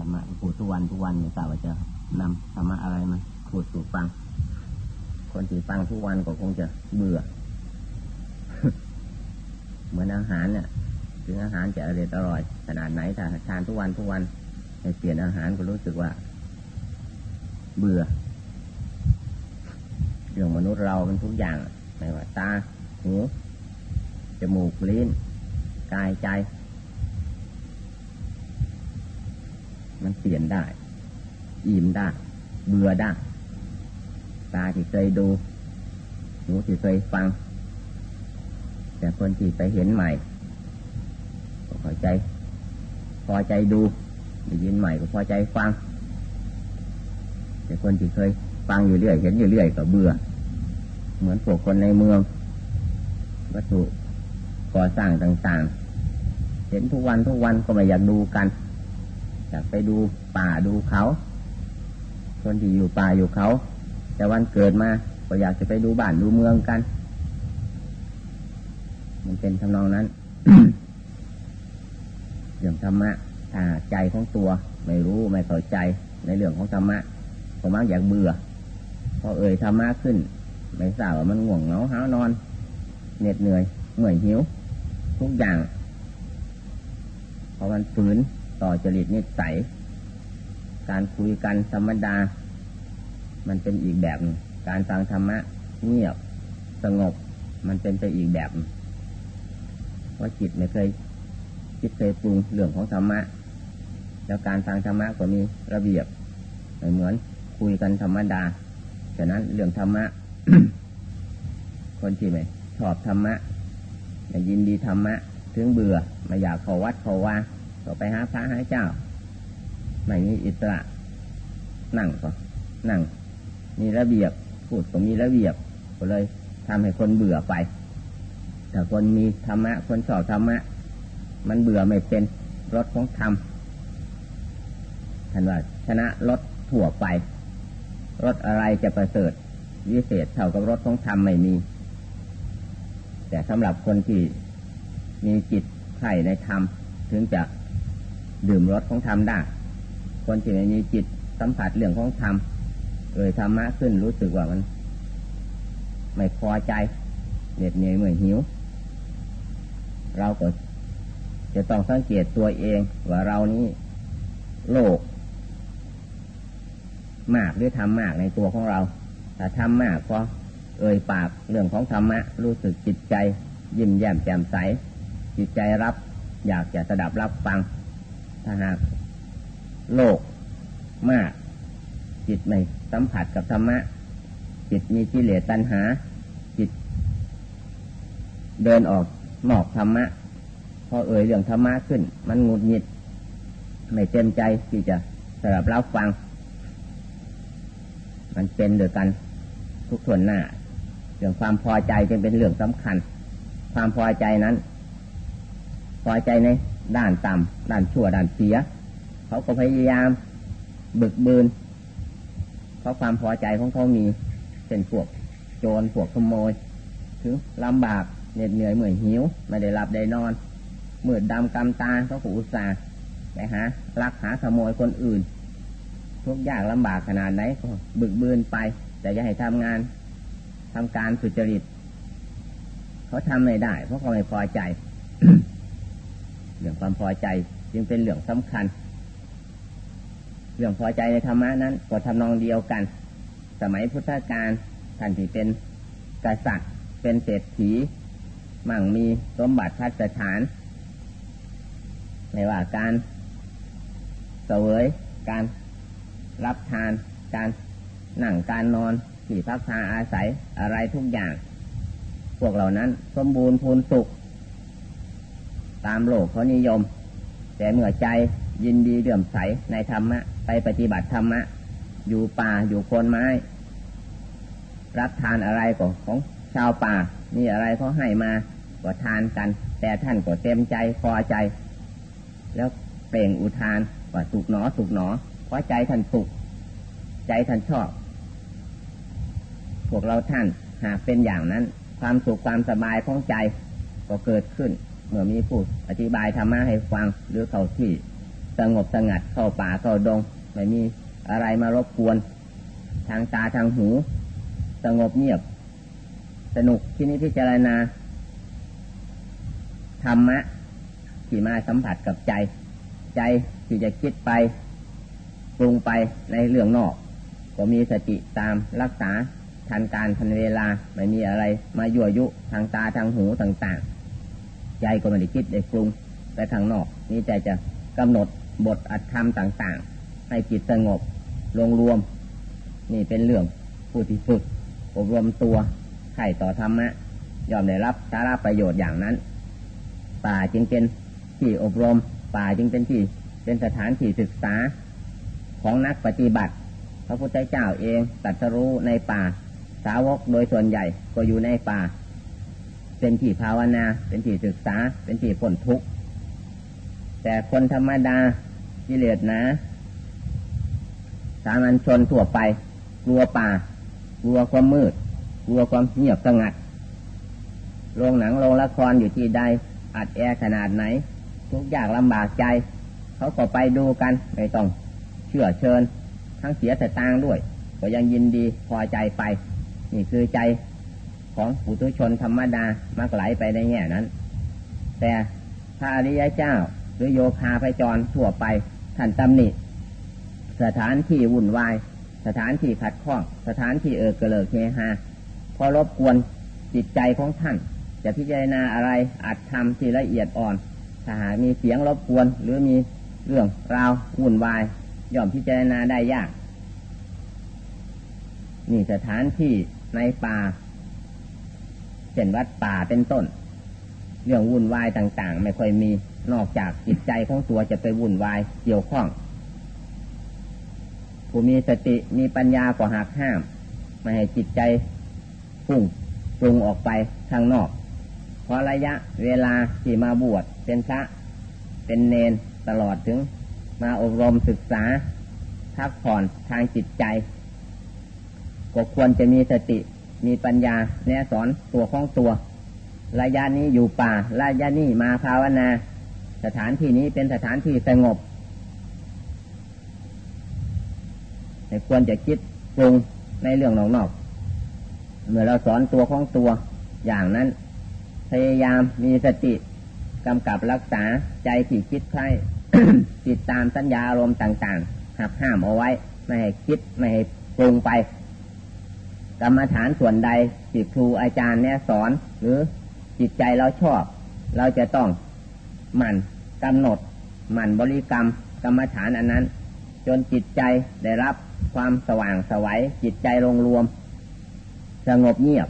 รรมะพูดทุกวันทุกวันไม่ทราบว่าจะนำธรรมะอะไรมาพูดสู่ฟัง คนที่ฟังทุกวันก็คงจะเบื่อ เหมือนอาหารเนี่ยถึงอาหารจะอร่อยอร่อยขนาดไหนถ้าทานทุกวันทุกวันเปลี่ยนอาหารก็รู้สึกว่า เบื่อเรื่องมนุษย์เราเป็นทุกอย่างไม่ว่าตาหูจมูกลิ้นกายใจ มันเปลี่ยนได้ อิ่มได้ เบื่อได้ ตาที่เคยดู หูที่เคยฟัง แต่คนที่ไปเห็นใหม่ก็พอใจ พอใจดูได้ยินใหม่ก็พอใจฟัง แต่คนที่เคยฟังอยู่เรื่อย เห็นอยู่เรื่อยก็เบื่อ เหมือนพวกคนในเมือง วัตถุก่อสร้างต่างๆ เห็นทุกวันทุกวันก็ไม่อยากดูกัน อยากไปดูป่าดูเขา คนที่อยู่ป่าอยู่เขา แต่วันเกิดมาก็อยากจะไปดูบ้านดูเมืองกัน มันเป็นทำนองนั้นเรื่องธรรมะถ้าใจของตัวไม่รู้ไม่เข้าใจในเรื่องของธรรมะก็มักอยากเบื่อพอเอ่ยธรรมะขึ้น ไม่ทราบว่ามันง่วงเหงาห้านอน เหน็ดเหนื่อยเหนื่อยหิว ทุกอย่างเพราะมันฝืน ต่อจริตนิสัย การคุยกันธรรมดา มันเป็นอีกแบบการฟังธรรมะเงียบสงบ มันเป็นไปอีกแบบเพราจิตไม่เคยคิดเคยปรุงเรื่องของธรรมะ แล้วการฟังธรรมะก็มีระเบียบไม่เหมือนคุยกันธรรมดาฉะนั้นเรื่องธรรมะ คนที่ไม่ชอบธรรมะยินดีธรรมะ ถึงเบื่อไม่อยากเข้าวัดเข้าว่า ก็ไปหาพระหาเจ้า ไม่มีอิสระ นั่งก็นั่ง มีระเบียบ พูดก็มีระเบียบ ก็เลยทำให้คนเบื่อไป แต่คนมีธรรมะ คนชอบธรรมะ มันเบื่อไม่เป็นรถของธรรมท่านว่าชนะรถถั่วไป รถอะไรจะประเสริฐวิเศษเท่ากับรถของธรรมไม่มี แต่สำหรับคนที่มีจิตใส่ในธรรม ถึงจะ ดื่มรสของธรรมได้ คนที่ม่มีจิตสัมผัสเรื่องของธรรมเลยธรรมะขึ้นรู้สึกว่ามัน ไม่พอใจเหน็ดเหนื่อยเหมือนหิว เราก็จะต้องสังเกตตัวเองว่าเรานี้โลก มากหรือทำมากในตัวของเราถ้าทำมากก็เอ่ยปากเรื่องของธรรมะ รู้สึกจิตใจ ยิ้มแย้มแจ่มใส จิตใจรับ อยากจะสดับรับฟัง ถ้าหากโลกมาก จิตไม่สัมผัสกับธรรมะ จิตมีกิเลสตัณหา จิต เดินออกนอกธรรมะ พอเอ่ยเรื่องธรรมะขึ้น มันงุดหงิด ไม่เต็มใจที่จะสดับรับฟัง มันเป็นเดียวกันทุกส่วนหน้า เรื่องความพอใจจึงเป็นเรื่องสำคัญ ความพอใจนั้น พอใจใน ด้านต่ำด้านชั่วด้านเสีย เขาก็พยายามบึกบืน เพราะความพอใจของเขามีเป็นพวกโจรพวกขโมย ถึงลำบากเหน็ดเหนื่อยเหมื่อยหิว ไม่ได้หลับได้นอนมืดดำกำตาเขาผูอุตส่าห์ไปหาลักหาขโมยคนอื่น ทุกอย่างลำบากขนาดไหนก็บึกบืนไป แต่อย่าให้ทำงานทำการสุจริต เขาทำไม่ได้ เพราะเขาไม่พอใจ เรื่องความพอใจจึงเป็นเรื่องสำคัญ เรื่องพอใจในธรรมะนั้นก็ทำนองเดียวกัน สมัยพุทธกาลท่านที่เป็นกษัตริย์ เป็นเศรษฐี มั่งมีสมบัติพัฒฐาน ไม่ว่าการเสวยการรับทาน การนั่งการนอนที่พักพาอาศัยอะไรทุกอย่าง พวกเหล่านั้นสมบูรณ์พูนสุข ตามโลกเขานิยม แต่เมื่อใจยินดีเดื่อมใสในธรรมะ ไปปฏิบัติธรรมะ อยู่ป่าอยู่โคนไม้ รับทานอะไรก็ของชาวป่านี่อะไรเขาให้มาก็ทานกัน แต่ท่านก็เต็มใจพอใจ แล้วเปล่งอุทานว่าสุกหนอสุกหนอเพราะใจท่านสุขใจท่านชอบ พวกเราท่านหากเป็นอย่างนั้น ความสุขความสบายของใจก็เกิดขึ้น เมื่อมีผู้อธิบายธรรมะให้ฟังหรือเขาที่สงบสงัดเข้าป่าเข้าดง ไม่มีอะไรมารบกวน ทางตาทางหู สงบเงียบ สนุกที่นี้พิจารณาธรรมะที่มาสัมผัสกับใจ ใจที่จะคิดไปปรุงไปในเรื่องนอก ก็มีสติตามรักษาทันการทันเวลาไม่มีอะไรมายั่วยุทางตาทางหูต่างๆ ใจก็ไม่ได้คิดได้ปรุงไปทางนอกนี่ใจจะกำหนดบทอัตธรรมต่าง ๆ ให้จิตสงบลงรวม นี่เป็นเรื่องผู้ที่ฝึกอบรมตัวไข่ต่อธรรมะยอมได้รับสาระประโยชน์อย่างนั้น ป่าจึงเป็นที่อบรม ป่าจึงเป็นที่เป็นสถานที่ศึกษาของนักปฏิบัติ พระพุทธเจ้าเองตัดสรู้ในป่า สาวกโดยส่วนใหญ่ก็อยู่ในป่า เป็นที่ภาวนา เป็นที่ศึกษา เป็นที่ผลทุกข์ แต่คนธรรมดากิเลสนะสามัญชนทั่วไป กลัวป่า กลัวความมืด กลัวความเงียบสงัด โรงหนังโรงละครอยู่ที่ใด อัดแอร์ขนาดไหน ทุกอย่างลำบากใจ เขาก็ไปดูกัน ไม่ต้องเชื่อเชิญ ทั้งเสียแต่ตางด้วย ก็ยังยินดีพอใจไป นี่คือใจ ของปุถุชนธรรมดามักไหลไปในแง่นั้น แต่พระอริยเจ้าหรือโยคาไปจรทั่วไปท่านตำหนิ สถานที่วุ่นวาย สถานที่ขัดข้อง สถานที่เออกระเลิกเฮฮาพอรบกวนจิตใจของท่าน จะพิจารณาอะไรอาจทำที่ละเอียดอ่อนถ้าหากมีเสียงรบกวน หรือมีเรื่องราววุ่นวาย ย่อมพิจารณาได้ยาก นี่สถานที่ในป่า ช่นวัดป่าเป็นต้น เรื่องวุ่นวายต่าง ๆ ไม่ค่อยมีนอกจากจิตใจของตัวจะไปวุ่นวายเกี่ยวข้อง ผู้มีสติมีปัญญาก็หักห้าม ไม่ให้จิตใจพุ่งปรุงออกไปทางนอก เพราะระยะเวลาที่มาบวชเป็นพระ เป็นเนนตลอดถึง มาอบรมศึกษาพักผ่อนทางจิตใจ ก็ควรจะมีสติ มีปัญญาแนะสอนตัวของตัว ระยะนี้อยู่ป่า ระยะนี้มาภาวนา สถานที่นี้เป็นสถานที่สงบแต่ควรจะคิดปรุงในเรื่องนอกๆเมื่อเราสอนตัวของตัวอย่างนั้น พยายามมีสติกำกับรักษาใจที่คิดใครติดตามสัญญาอารมณ์ต่าง ๆ หักห้ามเอาไว้ ไม่ให้คิด ไม่ให้ปรุงไป กรรมฐานส่วนใดที่ครูอาจารย์เนี่ยสอน หรือจิตใจเราชอบ เราจะต้องหมั่นกำหนดหมั่นบริกรรมกรรมฐานอันนั้น จนจิตใจได้รับความสว่างสวัยจิตใจลงรวม สงบเงียบ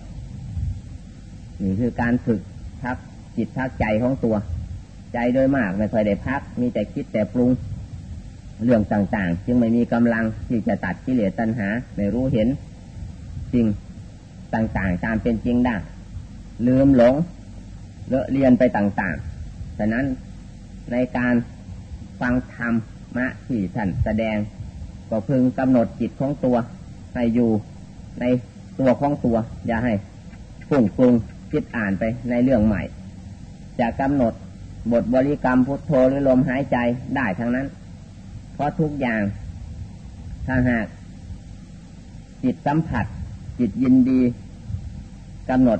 นี่คือการฝึกทักจิตทักใจของตัว ใจโดยมากไม่เคยได้พัก มีแต่คิดแต่ปรุงเรื่องต่างๆ จึงไม่มีกำลังที่จะตัดกิเลสตัณหา ไม่รู้เห็น สิ่งต่างๆ ตามเป็นจริงได้ ลืมหลง เลอะเรียนไปต่างๆ ฉะนั้นในการฟังธรรมะที่ท่านแสดง ก็พึงกำหนดจิตของตัว ให้อยู่ในตัวของตัว อย่าให้ฟุ้งปรุงคิดอ่านไปในเรื่องใหม่ จะกำหนดบทบริกรรมพุทโธหรือลมหายใจได้ทั้งนั้น เพราะทุกอย่างถ้าหากจิตสัมผัส จิตยินดีกำหนด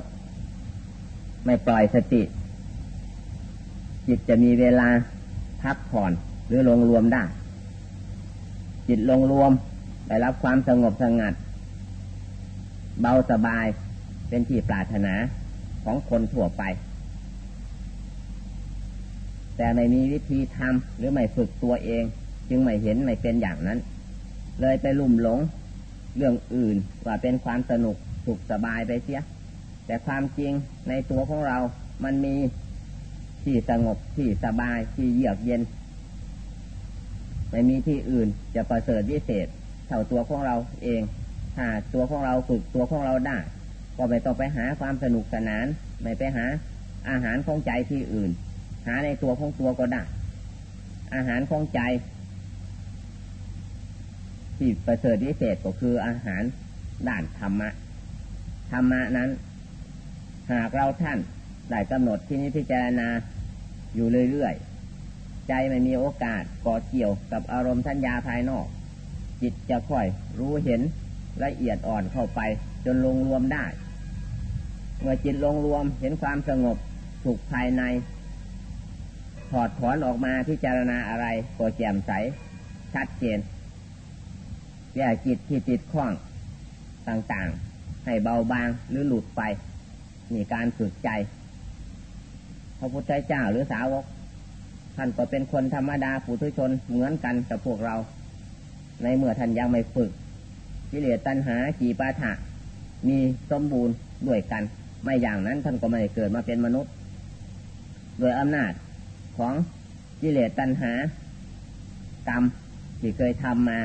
ไม่ปล่อยสติ จิตจะมีเวลาพักผ่อนหรือลงรวมได้ จิตลงรวมได้รับความสงบสงัด เบาสบายเป็นที่ปรารถนาของคนทั่วไป แต่ไม่มีวิธีทำหรือไม่ฝึกตัวเอง จึงไม่เห็นไม่เป็นอย่างนั้น เลยไปลุ่มหลง เรื่องอื่นว่าเป็นความสนุกสุขสบายไปเสีย แต่ความจริงในตัวของเรามันมีที่สงบที่สบายที่เยือกเย็น ไม่มีที่อื่นจะประเสริฐวิเศษเท่าตัวของเราเองถ้าตัวของเราฝึกตัวของเราได้ก็ไม่ต้องไปหาความสนุกสนาน ไม่ไปหาอาหารของใจที่อื่น หาในตัวของตัวก็ได้ อาหารของใจ ที่ประเสริฐวิเศษก็คืออาหารด้านธรรมะ ธรรมะนั้น หากเราท่านได้กำหนดที่นี้พิจารณาอยู่เรื่อยๆ ใจไม่มีโอกาสก่อเกี่ยวกับอารมณ์ทัญญาภายนอก จิตจะค่อยรู้เห็นละเอียดอ่อนเข้าไป จนลงรวมได้ เมื่อจิตลงรวมเห็นความสงบสุขภายใน ถอดถอนออกมาพิจารณาอะไรก็แจ่มใส ชัดเจน แยกจิตที่ติดข้องต่างๆ ให้เบาบางหรือหลุดไปมีการฝึกใจพระพุทธเจ้าหรือสาวกท่านก็เป็นคนธรรมดาผู้ทุชนเหมือนกันกับพวกเรา ในเมื่อท่านยังไม่ฝึกกิเลสตัณหาจีปาถะมีสมบูรณ์ด้วยกัน ไม่อย่างนั้นท่านก็ไม่เกิดมาเป็นมนุษย์ โดยอำนาจของกิเลสตัณหากรรมที่เคยทำมา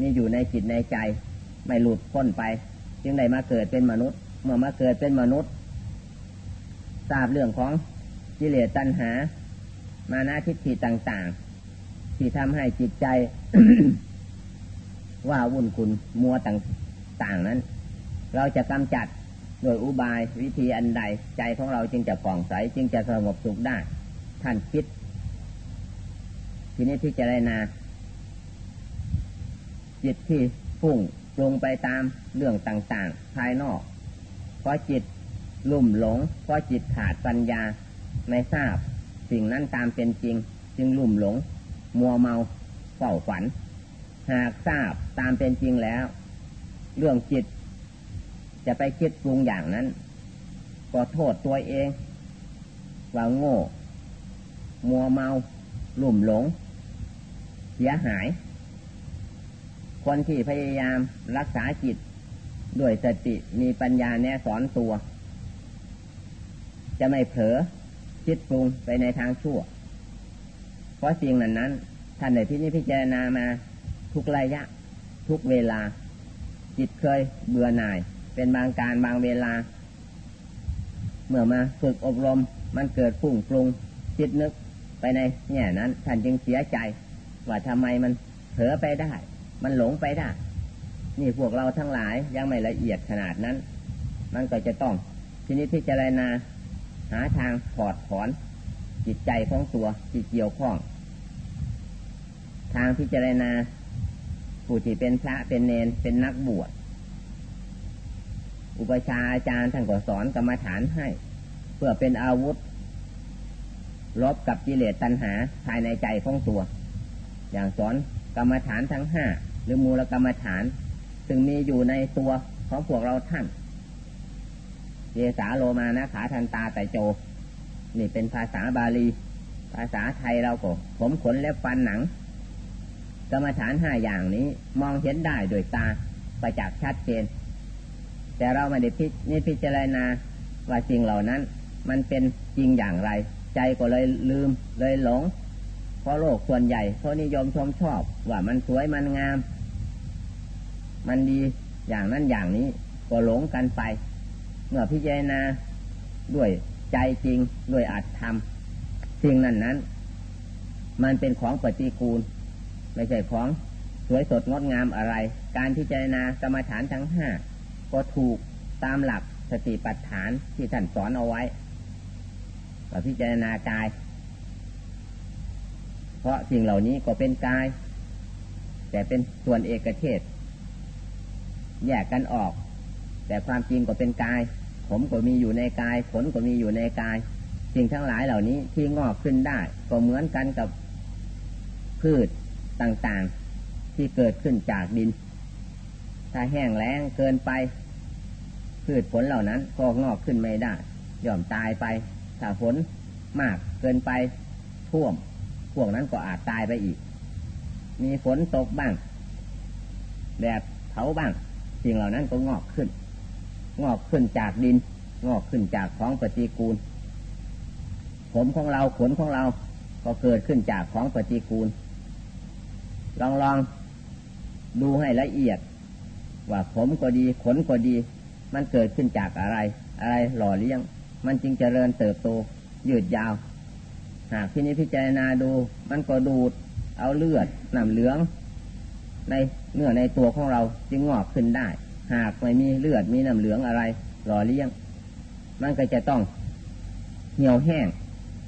มีอยู่ในจิตในใจ ไม่หลุดพ้นไป จึงได้มาเกิดเป็นมนุษย์ เมื่อมาเกิดเป็นมนุษย์ ทราบเรื่องของกิเลสตัณหา มานาทิฏฐิต่าง ๆ ที่ทำให้จิตใจ ว่าวุ่นคุณมัวต่าง ๆ นั้น เราจะกำจัดโดยอุบายวิธีอันใด ใจของเราจึงจะป่องใส จึงจะสงบสุขได้ ท่านคิด ทีนี้ที่จะได้นา จิตที่ฟุ้งปรุงไปตามเรื่องต่างๆ ภายนอก เพราะจิตลุ่มหลง เพราะจิตขาดปัญญาไม่ทราบ สิ่งนั้นตามเป็นจริง จึงลุ่มหลง มัวเมาเฝ้าฝัน หากทราบตามเป็นจริงแล้ว เรื่องจิต จะไปคิดปรุงอย่างนั้น ก็โทษตัวเอง ว่าโง่ มัวเมา ลุ่มหลง เสียหาย คนที่พยายามรักษาจิต ด้วยสติมีปัญญาแนสอนตัว จะไม่เผลอคิดปรุงไปในทางชั่ว เพราะสิ่งนั้นนั้นท่านในที่นี้พิจารณามาทุกระยะ ทุกเวลา จิตเคยเบื่อหน่าย เป็นบางการบางเวลา เมื่อมาฝึกอบรมมันเกิดพุ่งปรุงคิดนึกไปในแง่นั้น ท่านจึงเสียใจ ว่าทำไมมันเผลอไปได้ มันหลงไปได้ นี่พวกเราทั้งหลายยังไม่ละเอียดขนาดนั้น มันก็จะต้อง ทีนี้พิจารณาหาทางถอดถอน จิตใจของตัวที่เกี่ยวข้อง ทางพิจารณาผู้ที่เป็นพระเป็นเนนเป็นนักบวชอุปชาอาจารย์ท่านก็สอนกรรมฐานให้ เพื่อเป็นอาวุธลบกับกิเลสตัณหาภายในใจของตัว อย่างสอนกรรมฐานทั้งห้า รือมูลกรรมฐาน ซึ่งมีอยู่ในตัวของพวกเราท่านเยสาโลมานะขาทันตาไตโจ นี่เป็นภาษาบาลี ภาษาไทยเราก็ ผมขนเล็บฟันหนัง กรรมฐานห้าอย่างนี้มองเห็นได้โดยตาประจักษ์ชัดเจน แต่เราไม่ได้พินี่พิจารณาว่าสิ่งเหล่านั้น มันเป็นจริงอย่างไร ใจก็เลยลืมเลยหลง เพราะโลกส่วนใหญ่เขานิยมชมชอบ ว่ามันสวยมันงาม มันดีอย่างนั้นอย่างนี้ก็หลงกันไป เมื่อพิจารณาด้วยใจจริงด้วยอัตธรรมสิ่งนั้นนั้น มันเป็นของปฏิกูล ไม่ใช่ของสวยสดงดงามอะไร การพิจารณากรรมฐานทั้งห้าก็ถูกตามหลักสติปัฏฐานที่ท่านสอนเอาไว้ว่าพิจารณากาย เพราะสิ่งเหล่านี้ก็เป็นกาย แต่เป็นส่วนเอกเทศ แยกกันออก แต่ความจริงก็เป็นกาย ผมก็มีอยู่ในกาย ขนก็มีอยู่ในกาย สิ่งทั้งหลายเหล่านี้ที่งอกขึ้นได้ ก็เหมือนกันกับพืชต่างๆ ที่เกิดขึ้นจากดิน ถ้าแห้งแล้งเกินไป พืชผลเหล่านั้นก็งอกขึ้นไม่ได้ ย่อมตายไป ถ้าฝนมากเกินไปท่วม พวกนั้นก็อาจตายไปอีก มีฝนตกบ้างแดดเผาบ้าง สิ่งเหล่านั้นก็งอกขึ้น งอกขึ้นจากดิน งอกขึ้นจากของปฏิกูล ผมของเราขนของเรา ก็เกิดขึ้นจากของปฏิกูล ลองลองดูให้ละเอียด ว่าผมก็ดีขนก็ดี มันเกิดขึ้นจากอะไร อะไรหล่อเลี้ยง มันจึงเจริญเติบโตยืดยาวหากที่นี้พิจารณาดู มันก็ดูดเอาเลือดน้ำเหลือง ใน เนื้อในตัวของเราจึงงอกขึ้นได้ หากไม่มีเลือดมีน้ำเหลืองอะไร หล่อเลี้ยง มันก็จะต้องเหี่ยวแห้ง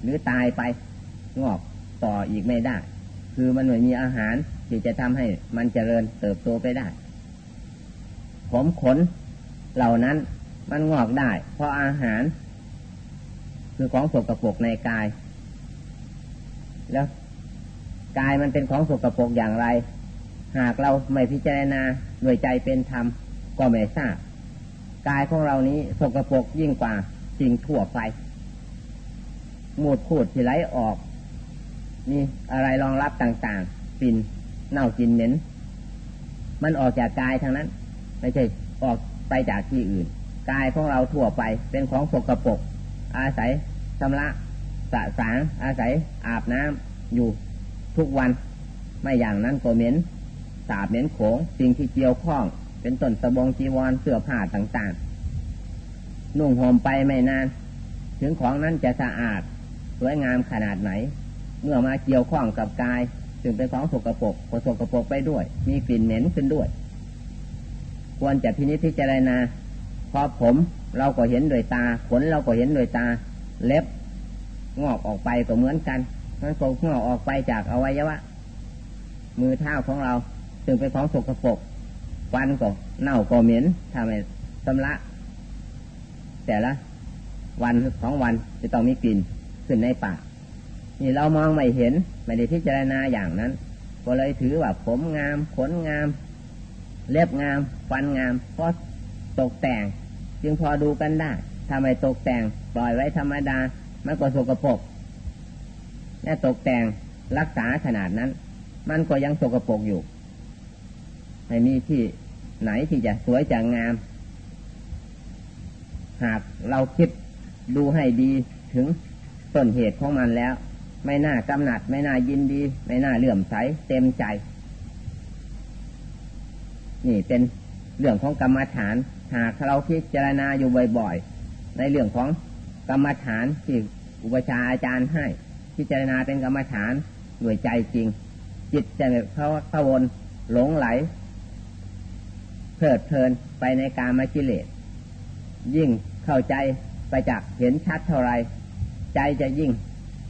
หรือตายไปงอกต่ออีกไม่ได้ คือมันไม่มีอาหารที่จะทำให้มันเจริญเติบโตไปได้ ผมขนเหล่านั้นมันงอกได้ เพราะอาหาร คือของสกปรกในกาย แล้วกายมันเป็นของสกปรกอย่างไร หากเราไม่พิจารณาด้วยใจเป็นธรรม ก็ไม่ทราบกายของเรานี้สกปรกยิ่งกว่าสิ่งทั่วไปมูดพูดที่ไหลออกมีอะไรรองรับต่างๆปิ่นเน่ากินเหม็นมันออกจากกายทางนั้น ไม่ใช่ออกไปจากที่อื่น กายของเราทั่วไปเป็นของสกปรกอาศัยชำระสะสางอาศัยอาบน้ำอยู่ทุกวัน ไม่อย่างนั้นก็เหม็น สาบเหม็นโขงสิ่งที่เกี่ยวข้อง เป็นต้นสบงจีวรเสื้อผ้าต่างๆ นุ่งห่มไปไม่นาน ถึงของนั้นจะสะอาด สวยงามขนาดไหน เมื่อมาเกี่ยวข้องกับกายจึงเป็นของสกปรกก็สกปรกไปด้วย มีกลิ่นเหม็นขึ้นด้วย ควรจะพินิจพิจารณาพอผมเราก็เห็นโดยตา ขนเราก็เห็นโดยตา เล็บงอกออกไปก็เหมือนกันมันก็งอกออกไปจากอวัยวะ มือเท้าของเรา จึงเป็นของสกปรกวันก็เน่าก็เหม็นทำให้สำละแต่ละ วันสองวันจะต้องมีกลิ่นขึ้นในปากนี่เรามองไม่เห็นไม่ได้พิจารณาอย่างนั้น ก็เลยถือว่าผมงามขนงาม เล็บงามฟันงามเพราะตกแต่ง จึงพอดูกันได้ทำไมตกแต่งปล่อยไว้ธรรมดามันก็สกปรกแล่ตกแต่งรักษาขนาดนั้น มันก็ยังสกปรกอยู่ ไม่มีที่ไหนที่จะสวยจะงาม หากเราคิดดูให้ดีถึงต้นเหตุของมันแล้ว ไม่น่ากำหนัด ไม่น่ายินดี ไม่น่าเลื่อมใสเต็มใจ นี่เป็นเรื่องของกรรมฐาน หากเราพิจารณาอยู่บ่อยๆ ในเรื่องของกรรมฐานที่อุปชาอาจารย์ให้ พิจารณาเป็นกรรมฐานด้วยใจจริง จิตจะเขาขวนหลงไหล เพลิดเพลินไปในการมกิเลส ยิ่งเข้าใจไปจากเห็นชัดเท่าไรใจจะยิ่ง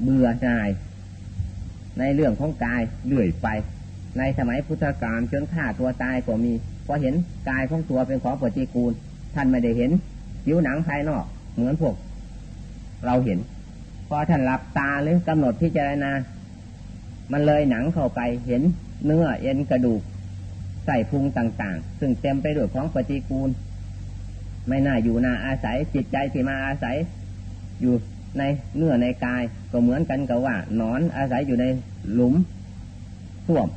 เบื่อหน่าย ในเรื่องของกายเลื่อยไป ในสมัยพุทธกาลจนฆ่าตัวตายก็มีเพราะเห็นกายของตัวเป็นของปฏิกูล ท่านไม่ได้เห็นผิวหนังภายนอกเหมือนพวก เราเห็นพอท่านหลับตาหรือกำหนดพิจารณา มันเลยหนังเข้าไปเห็นเนื้อเอ็นกระดูก ใส่พุงต่าง ๆ ซึ่งเต็มไปด้วยของปฏิกูล ไม่น่าอยู่น่าอาศัยจิตใจที่มาอาศัย อยู่ในเนื้อในกายก็เหมือนกันกับว่านอนอาศัยอยู่ในหลุมท่วม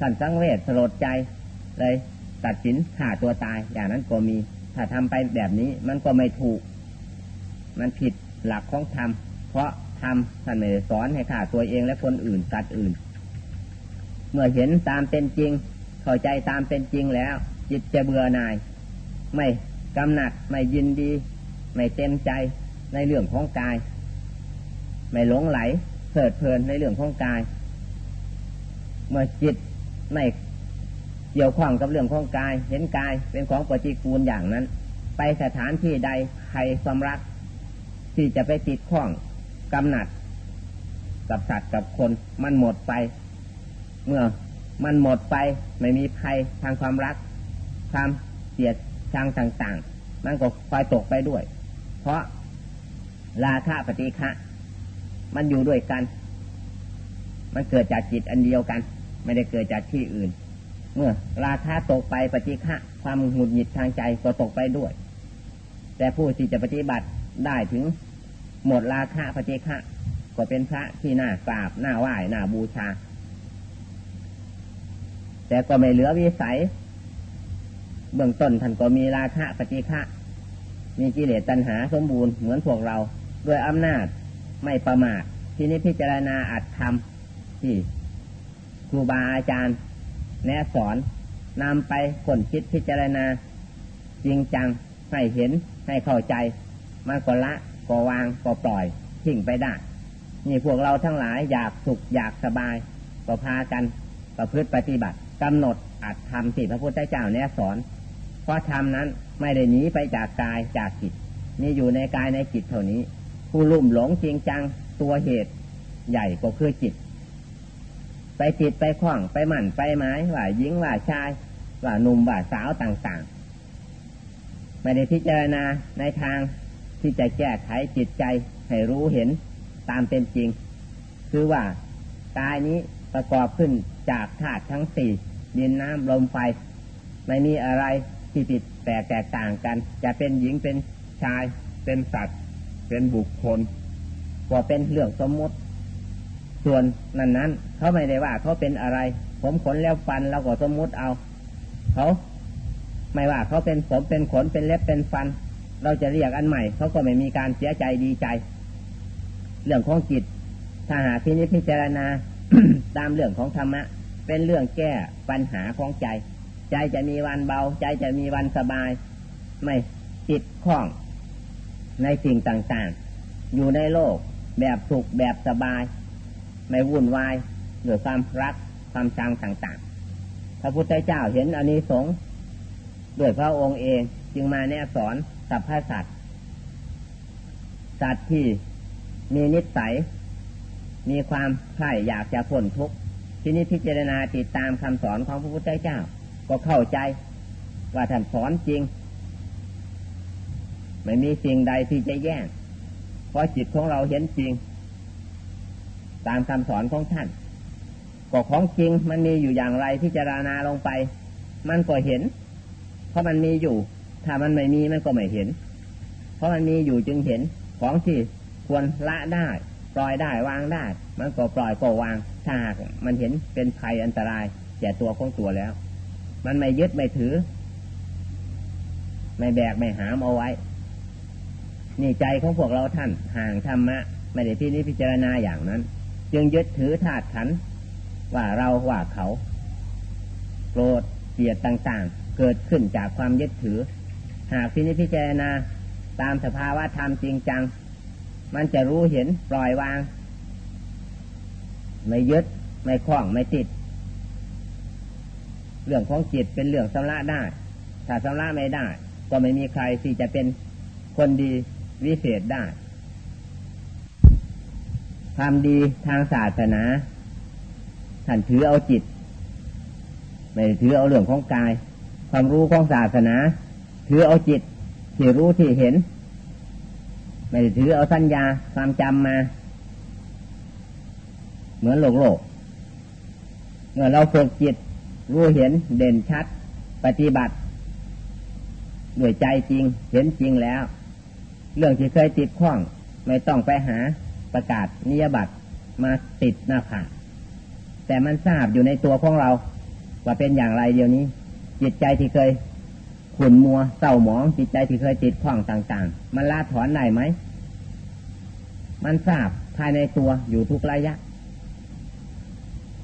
สันสังเวชสลดใจเลยตัดสินฆ่าตัวตาย อย่างนั้นก็มี ถ้าทำไปแบบนี้มันก็ไม่ถูก มันผิดหลักของธรรมเพราะธรรมท่านไม่ได้สอนให้ฆ่าตัวเองและคนอื่นตัดอื่น เมื่อเห็นตามเป็นจริง เข้าใจตามเป็นจริงแล้ว จิตจะเบื่อหน่าย ไม่กำหนัดไม่ยินดี ไม่เต็มใจในเรื่องของกาย ไม่หลงไหลเพลิดเพลินในเรื่องของกาย เมื่อจิตไม่เกี่ยวข้องกับเรื่องของกาย เห็นกายเป็นของปฏิกูลอย่างนั้น ไปสถานที่ใดใครความรัก ที่จะไปติดข้องกำหนัด กับสัตว์กับคนมันหมดไป เมื่อมันหมดไปไม่มีภัยทางความรัก ความเสียดชังต่างๆ มันก็คอยตกไปด้วย เพราะราคะปฏิฆะมันอยู่ด้วยกัน มันเกิดจากจิตอันเดียวกัน ไม่ได้เกิดจากที่อื่น เมื่อราคะตกไปปฏิฆะความหงุดหงิดทางใจก็ตกไปด้วย แต่ผู้ที่จะปฏิบัติได้ถึงหมดราคะปฏิฆะก็เป็นพระที่น่ากราบน่าไหว้น่าบูชา แต่ก็ไม่เหลือวิสัย เบื้องต้นท่านก็มีราคะปฏิฆะมีกิเลสตัณหาสมบูรณ์เหมือนพวกเราด้วยอำนาจไม่ประมาทที่นี้พิจารณาอัดทำที่ครูบาอาจารย์ แนะสอนนำไปผลคิดพิจารณา จริงจังให้เห็นให้เข้าใจมันก็ละก็วางก็ปล่อยทิ้งไปได้ นี่พวกเราทั้งหลายอยากสุขอยากสบายก็พากันประพฤติปฏิบัติ กำหนดอัดทำที่พระพุทธเจ้าแนะสอน เพราะธรรมนั้นไม่ได้หนีไปจากกายจากจิตนี่อยู่ในกายในจิตเท่านี้ ผู้ลุ่มหลงจริงจังตัวเหตุใหญ่ก็คือจิต ไปจิตไปคล้องไปหมั่นไปไม้ว่าหญิงว่าชายว่าหนุ่มว่าสาวต่างๆ ไม่ได้พิจารณาในทางที่จะแก้ไขจิตใจให้รู้เห็นตามเป็นจริง คือว่ากายนี้ประกอบขึ้นจากธาตุทั้งสี่ ดินน้ำลมไฟ ไม่มีอะไรที่ผิดแปลกแตกต่างกัน จะเป็นหญิงเป็นชาย เป็นสัตว์ เป็นบุคคลก็เป็นเรื่องสมมติ ส่วนนั้นนั้นเขาไม่ได้ว่าเขาเป็นอะไร ผมขนแล้วฟันเราก็สมมติเอาเขาไม่ว่าเขาเป็นผมเป็นขนเป็นเล็บเป็นฟัน เราจะเรียกอันใหม่เขาก็ไม่มีการเสียใจดีใจ เรื่องของจิตถ้าหาพินิจพิจารณาตามเรื่องของธรรมะ เป็นเรื่องแก้ปัญหาของใจ ใจจะมีวันเบา ใจจะมีวันสบาย ไม่จิตคล้องในสิ่งต่างๆ อยู่ในโลกแบบสุขแบบสบาย ไม่วุ่นวายด้วยความรักความชังต่างๆ พระพุทธเจ้าเห็นอนิสงส์ด้วยพระองค์เองจึงมาแนะสอนสัพพสัตว์สัตว์ที่มีนิสัย มีความใคร่อยากจะพ้นทุกข์ ที่นี้พิจารณาติดตามคำสอนของพระพุทธเจ้า ก็เข้าใจว่าท่านสอนจริง ไม่มีสิ่งใดที่จะแย่งเพราะจิตของเราเห็นจริง ตามคำสอนของท่านก็ของจริงมันมีอยู่อย่างไรพิจารณาลงไป มันก็เห็น เพราะมันมีอยู่ ถ้ามันไม่มีมันก็ไม่เห็น เพราะมันมีอยู่จึงเห็นของที่ควรละได้ ปล่อยได้วางได้ มันก็ปล่อยก็วาง ถ้าหากมันเห็นเป็นภัยอันตรายแก่ตัวของตัวแล้ว มันไม่ยึดไม่ถือ ไม่แบกไม่หามเอาไว้ นี่ใจของพวกเราท่านห่างธรรมะ ไม่ได้พินิพิจารณาอย่างนั้น จึงยึดถือธาตุขันว่าเราว่าเขาโกรธเกลียดต่างๆ เกิดขึ้นจากความยึดถือ หากพินิพิจารณาตามสภาวะธรรมจริงจัง มันจะรู้เห็นปล่อยวาง ไม่ยึด ไม่คล้องไม่ติด เรื่องของจิตเป็นเรื่องสำระได้ ถ้าสำระไม่ได้ ก็ไม่มีใครที่จะเป็นคนดีวิเศษได้ความดีทางศาสนาท่านถือเอาจิต ไม่ถือเอาเรื่องของกาย ความรู้ของศาสนา ถือเอาจิต ที่รู้ที่เห็น ไม่ถือเอาสัญญาความจำมา เหมือนโลกโลก เมื่อเราฝึกจิต รู้เห็นเด่นชัด ปฏิบัติด้วยใจจริง เห็นจริงแล้ว เรื่องที่เคยติดข้อง ไม่ต้องไปหาประกาศนิยบัตรมาติดหน้าผากแต่มันทราบอยู่ในตัวของเรา ว่าเป็นอย่างไรเดี๋ยวนี้ จิตใจที่เคยขุ่นมัวเศร้าหมอง จิตใจที่เคยติดข้องต่างๆ มันลาถอนได้ไหม มันทราบภายในตัวอยู่ทุกระยะ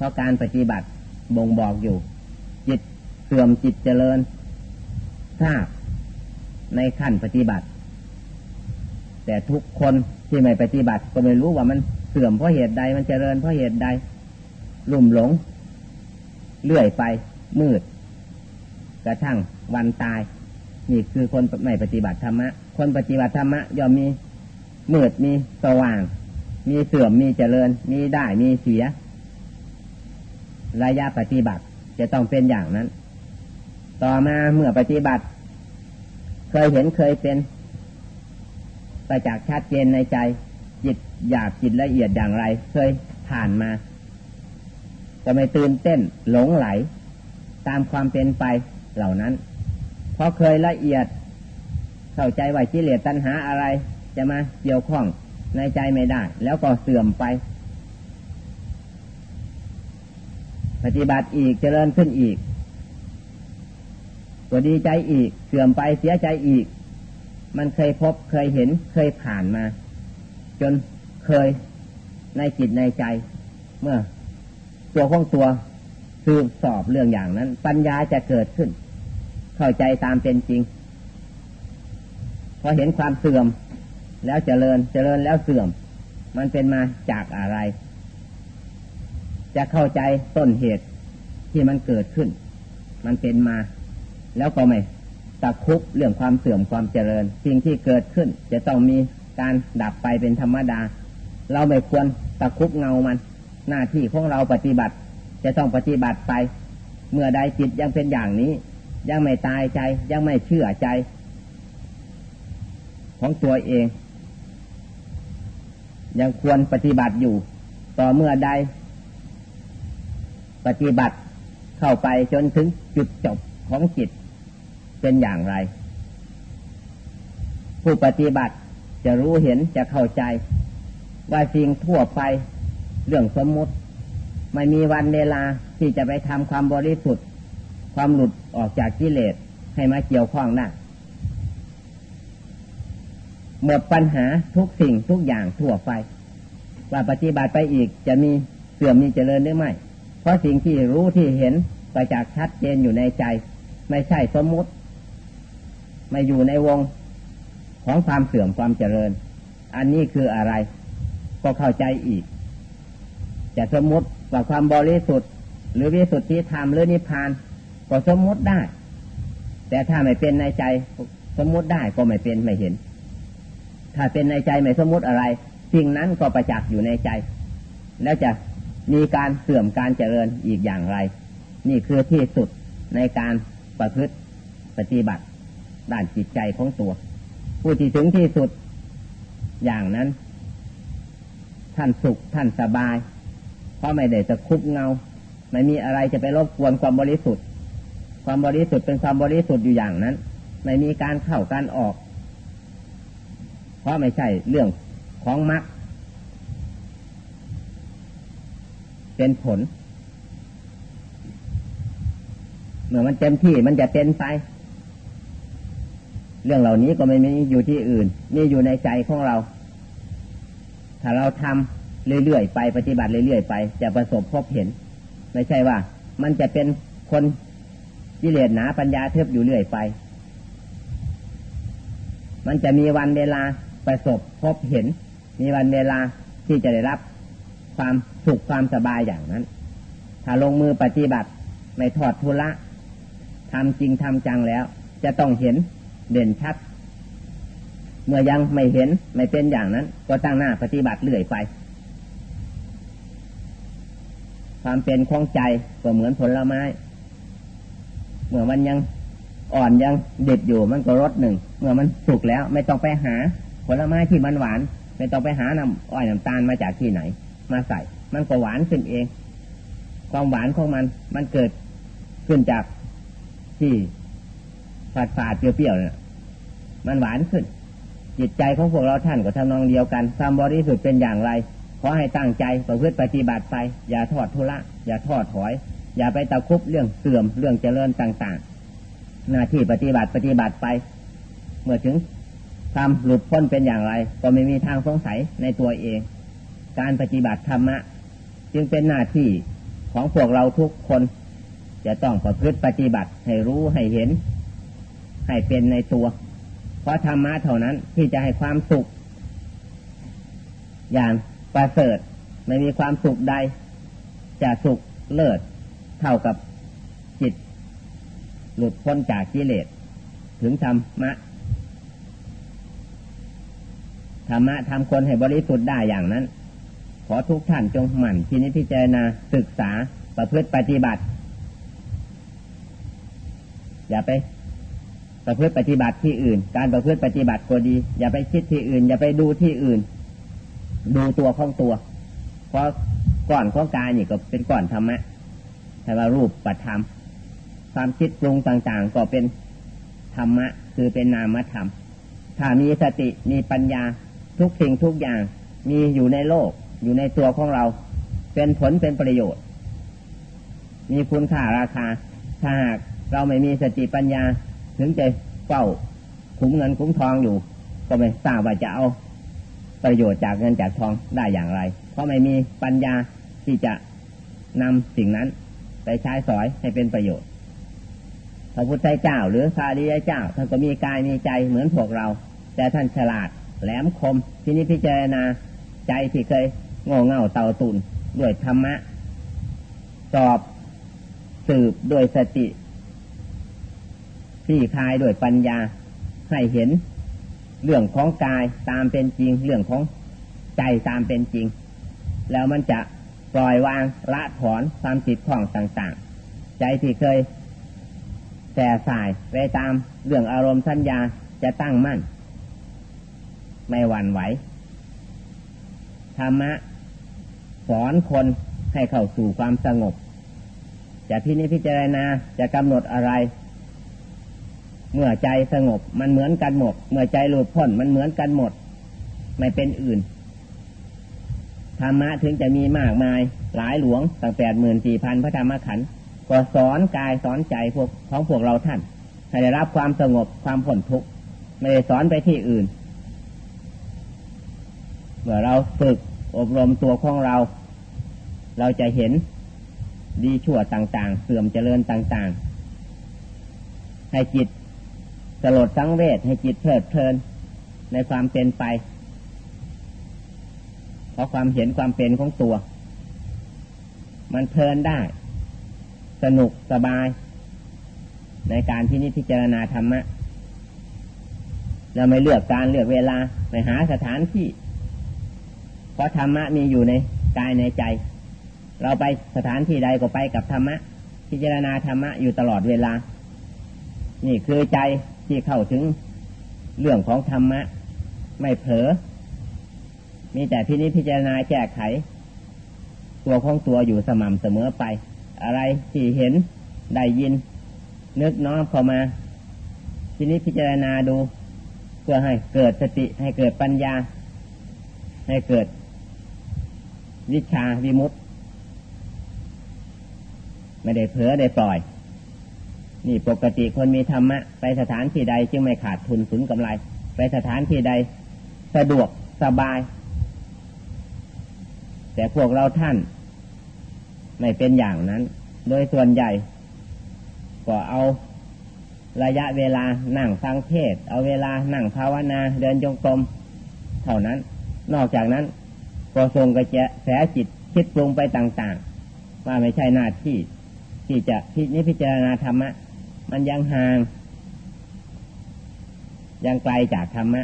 เพราะการปฏิบัติบ่งบอกอยู่ จิตเสื่อมจิตเจริญทราบในขั้นปฏิบัติ แต่ทุกคนที่ไม่ปฏิบัติก็ไม่รู้ว่ามันเสื่อมเพราะเหตุใดมันเจริญเพราะเหตุใดลุ่มหลง เลื่อยไปมืด กระทั่งวันตาย นี่คือคนไม่ปฏิบัติธรรมะ คนปฏิบัติธรรมะย่อมมีมืดมีสว่าง มีเสื่อมมีเจริญ มีได้มีเสีย ระยะปฏิบัติ จะต้องเป็นอย่างนั้น ต่อมาเมื่อปฏิบัติ เคยเห็นเคยเป็นประจักษ์ชัดเจนในใจ จิตอยากจิตละเอียดอย่างไร เคยผ่านมาจะไม่ตื่นเต้นหลงไหล ตามความเป็นไปเหล่านั้นเพราะเคยละเอียดเข้าใจว่ากิเลสตัณหาอะไร จะมาเกี่ยวข้องในใจไม่ได้ แล้วก็เสื่อมไป ปฏิบัติอีกเจริญขึ้นอีกก็ดีใจอีกเสื่อมไปเสียใจอีก มันเคยพบเคยเห็นเคยผ่านมา จนเคยในจิตในใจ เมื่อ ตัวของตัวสืบสอบเรื่องอย่างนั้น ปัญญาจะเกิดขึ้น เข้าใจตามเป็นจริงพอเห็นความเสื่อม แล้วเจริญเจริญแล้วเสื่อม มันเป็นมาจากอะไร จะเข้าใจต้นเหตุที่มันเกิดขึ้น มันเป็นมา แล้วก็ไม่ตะคุบเรื่องความเสื่อมความเจริญ สิ่งที่เกิดขึ้น จะต้องมีการดับไปเป็นธรรมดา เราไม่ควรตะคุบเงามัน หน้าที่ของเราปฏิบัติ จะต้องปฏิบัติไป เมื่อใดจิตยังเป็นอย่างนี้ ยังไม่ตายใจยังไม่เชื่อใจ ของตัวเอง ยังควรปฏิบัติอยู่ ต่อเมื่อใด ปฏิบัติเข้าไปจนถึงจุดจบของจิตเป็นอย่างไร ผู้ปฏิบัติจะรู้เห็นจะเข้าใจ ว่าสิ่งทั่วไปเรื่องสมมุติ ไม่มีวันเวลาที่จะไปทำความบริสุทธิ์ ความหลุดออกจากกิเลสให้มาเกี่ยวข้องได้หมดปัญหาทุกสิ่งทุกอย่างทั่วไป ว่าปฏิบัติไปอีกจะมีเสื่อมมีเจริญหรือไม่ เพราะสิ่งที่รู้ที่เห็นประจักษ์ชัดเจนอยู่ในใจ ไม่ใช่สมมุติ ไม่อยู่ในวงของความเสื่อมความเจริญ อันนี้คืออะไร ก็เข้าใจอีก จะสมมติว่าความบริสุทธิ์ หรือวิสุทธิธรรมหรือนิพพาน ก็สมมติได้ แต่ถ้าไม่เป็นในใจสมมติได้ก็ไม่เป็นไม่เห็น ถ้าเป็นในใจไม่สมมติอะไร สิ่งนั้นก็ประจักษ์อยู่ในใจ แล้วจะ มีการเสื่อมการเจริญอีกอย่างไร นี่คือที่สุดในการประพฤติปฏิบัติด้านจิตใจของตัว ผู้ที่ถึงที่สุดอย่างนั้น ท่านสุขท่านสบาย เพราะไม่ได้จะคุบเงา ไม่มีอะไรจะไปรบกวนความบริสุทธิ์ ความบริสุทธิ์เป็นความบริสุทธิ์อยู่อย่างนั้น ไม่มีการเข้าการออก เพราะไม่ใช่เรื่องของมรรค เป็นผล เมื่อมันเต็มที่มันจะเต็มไป เรื่องเหล่านี้ก็ไม่มีอยู่ที่อื่น มีอยู่ในใจของเรา ถ้าเราทำเรื่อยๆไปปฏิบัติเรื่อยๆไป จะประสบพบเห็น ไม่ใช่ว่า มันจะเป็นคนกิเลสหนาปัญญาเทิบอยู่เรื่อยไป มันจะมีวันเวลาประสบพบเห็น มีวันเวลาที่จะได้รับ ความสุขความสบายอย่างนั้น ถ้าลงมือปฏิบัติไม่ถอดทุละทำจริงทำจังแล้ว จะต้องเห็นเด่นชัด เมื่อยังไม่เห็นไม่เป็นอย่างนั้น ก็ตั้งหน้าปฏิบัติเรื่อยไป ความเป็นของใจก็เหมือนผลไม้ เมื่อมันยังอ่อนยังเด็ดอยู่มันก็รสหนึ่ง เมื่อมันสุกแล้ว ไม่ต้องไปหา ผลไม้ที่มันหวาน ไม่ต้องไปหาน้ำอ้อยน้ำตาลมาจากที่ไหน มาใส่ มันก็หวานขึ้นเอง ความหวานของมัน มันเกิดขึ้นจากที่ฝาดฝาดเปรี้ยวๆเนี่ยมันหวานขึ้น จิตใจของพวกเราท่านก็ทำนองเดียวกันความบริสุทธิ์เป็นอย่างไรขอให้ตั้งใจประพฤติปฏิบัติไป อย่าทอดทุระอย่าทอดถอย อย่าไปตะคุบเรื่องเสื่อมเรื่องเจริญต่าง ๆ หน้าที่ปฏิบัติปฏิบัติไป เมื่อถึงทำหลุดพ้นเป็นอย่างไร ก็ไม่มีทางสงสัยในตัวเอง การปฏิบัติธรรมะ จึงเป็นหน้าที่ของพวกเราทุกคน จะต้องประพฤติปฏิบัติให้รู้ให้เห็น ให้เป็นในตัว เพราะธรรมะเท่านั้นที่จะให้ความสุข อย่างประเสริฐไม่มีความสุขใด จะสุขเลิศเท่ากับจิต หลุดพ้นจากกิเลสถึงธรรมะธรรมะทำคนให้บริสุทธิ์ได้อย่างนั้น อทุกท่านจงหมั่นที่นิพจารณาศึกษาประพฤติปฏิบัติ อย่าไปประพฤติปฏิบัติที่อื่น การประพฤติปฏิบัติก็ดี อย่าไปคิดที่อื่น อย่าไปดูที่อื่น ดูตัวของตัว เพราะก่อนของกายนี่ก็เป็นก่อนธรรมะแต่ว่ารูปปัธรรม ความคิดปรุงต่างๆ ก็เป็นธรรมะ คือเป็นนามธรรม ถ้ามีสติมีปัญญาทุกสิ่งทุกอย่างมีอยู่ในโลก อยู่ในตัวของเรา เป็นผลเป็นประโยชน์ มีคุณค่าราคา ถ้าหากเราไม่มีสติปัญญา ถึงจะเฝ้าคุ้มเงินคุ้มทองอยู่ ก็ไม่ทราบว่าจะเอาประโยชน์จากเงินจากทองได้อย่างไร เพราะไม่มีปัญญาที่จะนำสิ่งนั้น ไปใช้สอยให้เป็นประโยชน์ พระพุทธเจ้า หรือพระดีเจ้าท่านก็มีกายมีใจเหมือนพวกเรา แต่ท่านฉลาดแหลมคมที่นี้พิจารณาใจที่เคย โง่เง่าเต่าตุนด้วยธรรมะ สอบสืบด้วยสติที่คายด้วยปัญญาให้เห็น เรื่องของกายตามเป็นจริง เรื่องของใจตามเป็นจริง แล้วมันจะปล่อยวางละถอนความจิตของต่างๆ ใจที่เคยแต่สายไปตามเรื่องอารมณ์สัญญาจะตั้งมั่น ไม่หวั่นไหวธรรมะ สอนคนให้เข้าสู่ความสงบ จะพินิจพิจารณาจะกำหนดอะไร เมื่อใจสงบมันเหมือนกันหมด เมื่อใจหลุดพ้นมันเหมือนกันหมด ไม่เป็นอื่นธรรมะถึงจะมีมากมายหลายหลวงตั้งแปดหมื่นสี่พันพระธรรมขันธ์ก็สอนกายสอนใจพวกของพวกเราท่านให้ได้รับความสงบความผลทุกข์ไม่ได้สอนไปที่อื่น เมื่อเราฝึก อบรมตัวของเรา เราจะเห็นดีชั่วต่าง ๆ เสื่อมเจริญต่าง ๆ ให้จิตสลดสังเวชให้จิตเพลิดเพลินในความเป็นไป เพราะความเห็นความเป็นของตัว มันเพลินได้ สนุกสบาย ในการที่นิพจารณาธรรมะเราไม่เลือกการเลือกเวลา ไม่หาสถานที่ เพราะธรรมะมีอยู่ในกายในใจ เราไปสถานที่ใดก็ไปกับธรรมะ พิจารณาธรรมะอยู่ตลอดเวลา นี่คือใจที่เข้าถึงเรื่องของธรรมะ ไม่เผลอ มีแต่พินิจพิจารณาแก้ไข ตัวของตัวอยู่สม่ำเสมอไป อะไรที่เห็นได้ยิน นึกน้อมเข้ามาพินิจพิจารณาดู เพื่อให้เกิดสติให้เกิดปัญญา ให้เกิด วิชาวิมุตติไม่ได้เผลอได้ปล่อย นี่ปกติคนมีธรรมะ ไปสถานที่ใดจึงไม่ขาดทุนสุนกำไร ไปสถานที่ใดสะดวกสบาย แต่พวกเราท่าน ไม่เป็นอย่างนั้น โดยส่วนใหญ่ ก็เอาระยะเวลานั่งฟังเทศ เอาเวลานั่งภาวนา เดินจงกรมเท่านั้น นอกจากนั้น ก็ทรงกระแจ แสจิตคิดปรุงไปต่างๆ ว่าไม่ใช่หน้าที่ ที่จะพิจิพิจารณาธรรมะ มันยังห่าง ยังไกลจากธรรมะ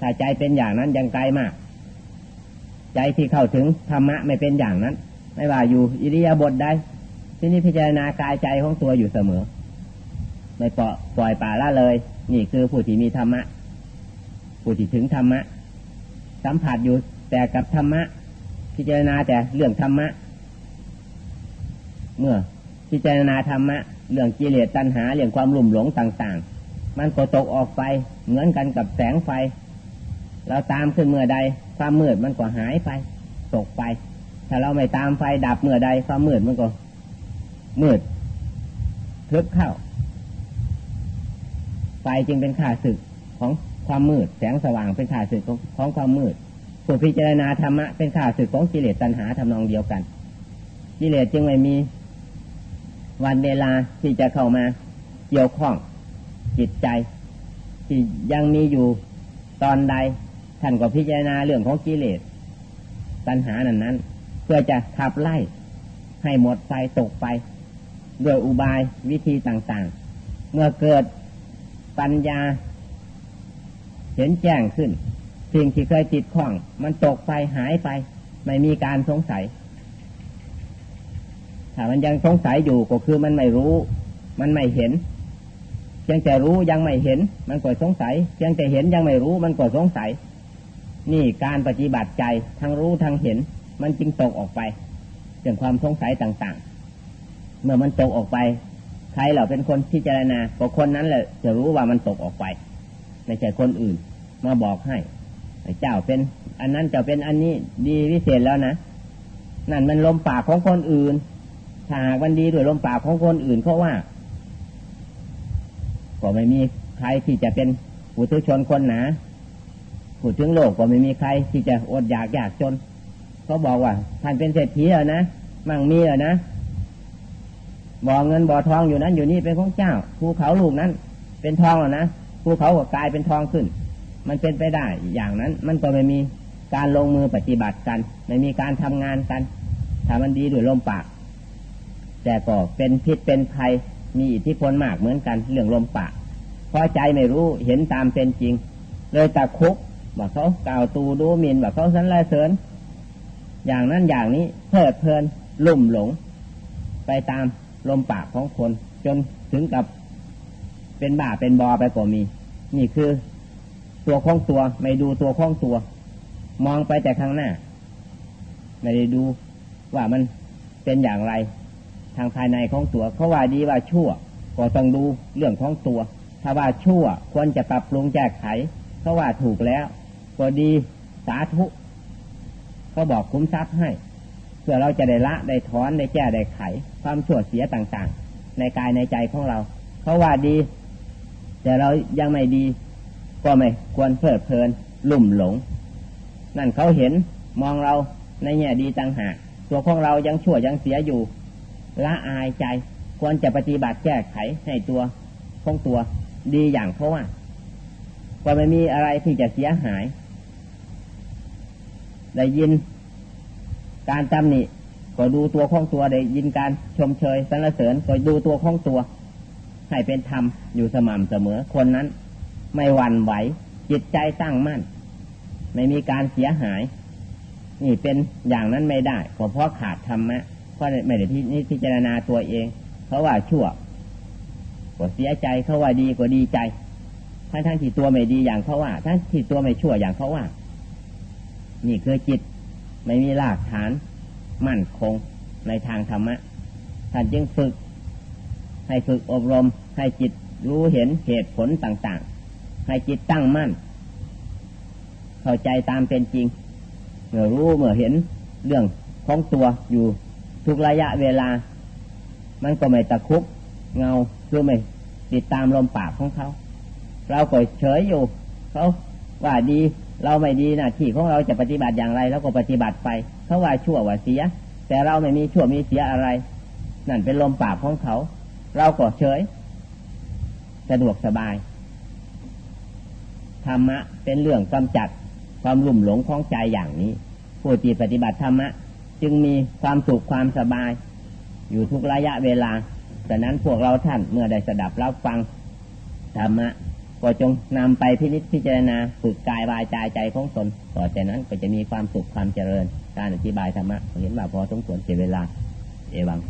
ถ้าใจเป็นอย่างนั้นยังไกลมาก ใจที่เข้าถึงธรรมะไม่เป็นอย่างนั้น ไม่ว่าอยู่อิริยาบถใดที่นี่พิจารณากายใจของตัวอยู่เสมอ ไม่ปล่อยปล่อยป่าละเลย นี่คือผู้ที่มีธรรมะ ผู้ที่ถึงธรรมะ สัมผัสอยู่แต่กับธรรมะ พิจารณาแต่เรื่องธรรมะ เมื่อพิจารณาธรรมะ เรื่องกิเลสตัณหาเรื่องความลุ่มหลงต่าง ๆ มันก็ตกออกไปเหมือนกันกับแสงไฟ เราตามขึ้นเมื่อใด ความมืดมันก็หายไป ตกไป ถ้าเราไม่ตามไฟดับเมื่อใด ความมืดมันก็ มืดทึบเข้า ไฟจึงเป็นข่าศึกของความมืด แสงสว่างเป็นข่าศึกของความมืด ผู้พิจารณาธรรมะเป็นข่าศึกของกิเลสตัณหาทำนองเดียวกัน กิเลสจึงไม่มีวันเวลาที่จะเข้ามาเกี่ยวข้องจิตใจ ที่ยังมีอยู่ตอนใดท่านก็พิจารณาเรื่องของกิเลสตัณหานั้นนั้น เพื่อจะขับไล่ให้หมดไฟตกไปด้วยอุบายวิธีต่างๆ เมื่อเกิดปัญญาเห็นแจ้งขึ้น สิ่งที่เคยติดข้อง มันตกไปหายไป ไม่มีการสงสัย ถ้ามันยังสงสัยอยู่ก็คือมันไม่รู้ มันไม่เห็นเพียงแต่รู้ยังไม่เห็น มันก็สงสัยเพียงแต่เห็นยังไม่รู้มันก็สงสัย นี่การปฏิบัติใจทั้งรู้ทั้งเห็น มันจึงตกออกไปเรื่องความสงสัยต่าง ๆ เมื่อมันตกออกไปใครเราเป็นคนพิจารณาก็คนนั้นแหละจะรู้ว่ามันตกออกไปไม่ใช่คนอื่น มาบอกให้ เจ้าเป็น อันนั้นเจ้าเป็นอันนี้ดีวิเศษแล้วนะนั่นมันลมปากของคนอื่นถ้าหากมันดีด้วยลมปากของคนอื่นเขาว่าก็ไม่มีใครที่จะเป็นผู้ทุชนคนหนาพูดถึงโลกก็ไม่มีใครที่จะอดอยากอยากจนเขาบอกว่า ท่านเป็นเศรษฐีเหรอนะมั่งมีเหรอนะบ่อเงินบ่อทองอยู่นั้นอยู่นี่เป็นของเจ้าภูเขาลูกนั้น เป็นทองเหรอนะภูเขาก็กลายเป็นทองขึ้น มันเป็นไปได้อย่างนั้น มันก็ไม่มีการลงมือปฏิบัติกัน ไม่มีการทำงานกันถ้ามันดีด้วยลมปาก แต่ก็เป็นพิษเป็นภัยมีอิทธิพลมากเหมือนกันเรื่องลมปากพอใจไม่รู้เห็นตามเป็นจริง เลยตะคุกว่าเขากล่าวตูดูหมินว่าเขาสันลเสริญ อย่างนั้นอย่างนี้เพลิดเพลินลุ่มหลง ไปตามลมปากของคน จนถึงกับเป็นบ่าเป็นบอไปก็มี นี่คือ ตัวของตัวไม่ดูตัวของตัว มองไปแต่ข้างหน้า ไม่ได้ดูว่ามันเป็นอย่างไร ทางภายในของตัวเขาว่าดีว่าชั่ว ก็ต้องดูเรื่องของตัว ถ้าว่าชั่วควรจะปรับปรุงแก้ไขเขาว่าถูกแล้ว ก็ดีสาธุเขาบอกคุ้มทรัพย์ให้ เพื่อเราจะได้ละได้ถอนได้แก้ได้ไข ความชั่วเสียต่างๆ ในกายในใจของเราเขาว่าดี แต่เรายังไม่ดี ก็ไม่ควรเพลิดเพลินลุ่มหลง นั่นเขาเห็นมองเราในแง่ดีต่างหากตัวของเรายังชั่วยังเสียอยู่ ละอายใจควรจะปฏิบัติแก้ไขให้ตัวของตัวดีอย่างเขาว่าก็ไม่มีอะไรที่จะเสียหาย ได้ยิน การตำหนิก็ดูตัวของตัวได้ยินการชมเชยสรรเสริญก็ดูตัวของตัว ให้เป็นธรรมอยู่สม่ำเสมอคนนั้น ไม่หวั่นไหว จิตใจตั้งมั่น ไม่มีการเสียหาย นี่เป็นอย่างนั้นไม่ได้ก็เพราะขาดธรรมะเพราะไม่ได้ที่นิจารณาตัวเอง เพราะว่าชั่วก็เสียใจเขาว่าดีก็ดีใจทั้งทั้งที่ตัวไม่ดีอย่างเขาว่า ทั้งที่ตัวไม่ชั่วอย่างเขาว่า นี่คือจิตไม่มีรากฐาน มั่นคงในทางธรรมะท่านจึงฝึก ให้ฝึกอบรม ให้จิตรู้เห็นเหตุผลต่าง ให้จิตตั้งมั่น เข้าใจตามเป็นจริง เมื่อรู้เมื่อเห็นเรื่องของตัวอยู่ทุกระยะเวลา มันก็ไม่ตะคุบเงาคือไม่ติดตามลมปากของเขา เราก็เฉยอยู่เขาว่าดีเราไม่ดีนะที่ของเราจะปฏิบัติอย่างไรเราก็ปฏิบัติไปเขาว่าชั่วว่าเสีย แต่เราไม่มีชั่วมีเสียอะไร นั่นเป็นลมปากของเขา เราก็เฉย สะดวกสบาย ธรรมะเป็นเรื่องกำจัดความลุ่มหลงของใจอย่างนี้ ผู้ที่ปฏิบัติธรรมะ จึงมีความสุขความสบาย อยู่ทุกระยะเวลาแต่นั้นพวกเราท่านเมื่อได้สดับรับฟังธรรมะก็จงนำไปพินิจพิจารณาฝึกกายวายใจใจของตนต่อจากนั้นก็จะมีความสุขความเจริญ การอธิบายธรรมะเห็นว่าพอสมควรเสียเวลา เอวัง